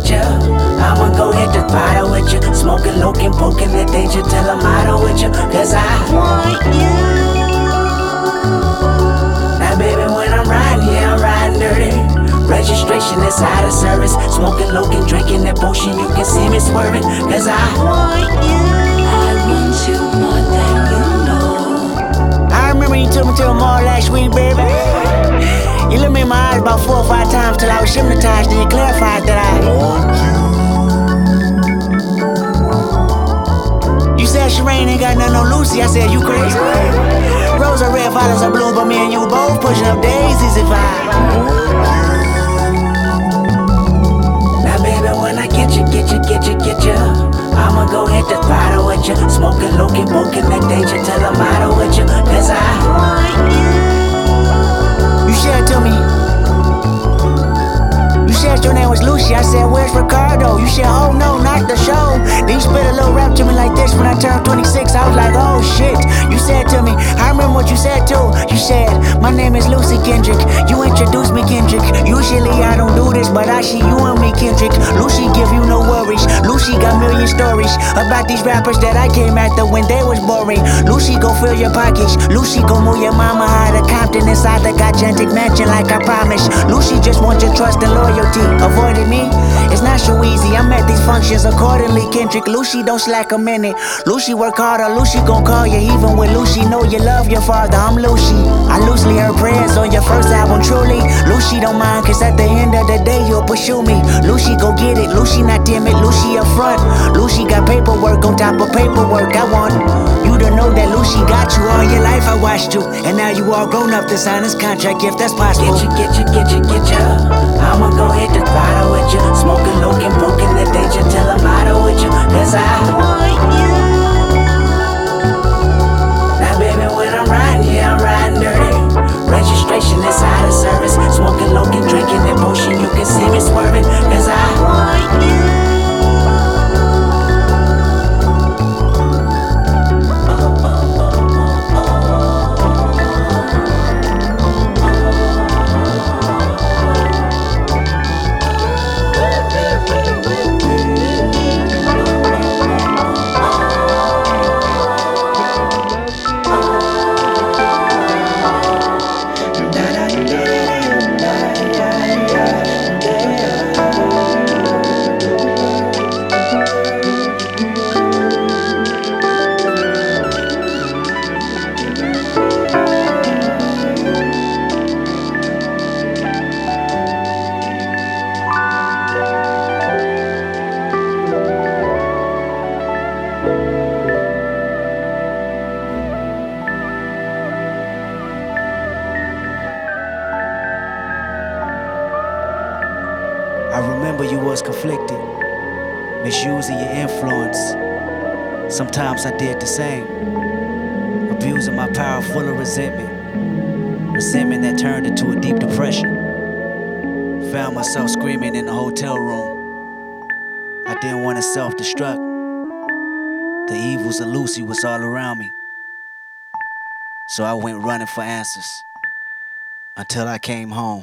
get. I'ma go hit the bottle with you. Smoking, looking, poking the danger till I'm out with you. Cause I want you. Now, baby, when I'm riding, yeah, I'm riding dirty. Registration is out of service. Smoking, looking, drinking that potion. You can see me swerving. Cause I want you. I want you more than you know. I remember you took me to a mall last week, baby. You looked me in my eyes about four or five times till I was hypnotized, and you clarified that I. I said, you crazy? Rose are red, violets are blue, but me and you both pushing up daisies if I. Now, baby, when I get you, get you, get you, get you, I'ma go hit the throttle with you. Smoking, looking, poking that danger till I'm out with you. Was Lucy. I said, Where's Ricardo? You said, Oh no, not the show. Then you spit a little rap to me like this when I turned 26. I was like, Oh shit. You said to me, I remember what you said too. You said, My name is Lucy Kendrick. You introduced me, Kendrick. Usually I don't do this, but I see you stories about these rappers that I came after when they was boring. Lucy go fill your pockets. Lucy go move your mama out of Compton inside the gigantic mansion like I promised. Lucy just wants your trust and loyalty. Avoiding me, it's not so easy. I'm at these functions accordingly, Kendrick. Lucy don't slack a minute. Lucy work harder. Lucy gon' call you even when Lucy know you love your father. I'm Lucy. I loosely heard prayers on your first album, truly. Lucy don't mind, cause at the end of the day, you'll pursue me. Lucy go get it. Lucy not damn it. Lucy up front. Lucy got paperwork on top of paperwork. I want you to know that Lucy got you all your life. I watched you, and now you all grown up to sign this contract if that's possible. Get you, get you, get you, get you. I'ma go hit the throttle with you. Smoking, looking, poking the danger remember you was conflicted, misusing your influence. Sometimes I did the same, abusing my power full of resentment. Resentment that turned into a deep depression. Found myself screaming in the hotel room. I didn't want to self destruct. The evils of Lucy was all around me. So I went running for answers until I came home.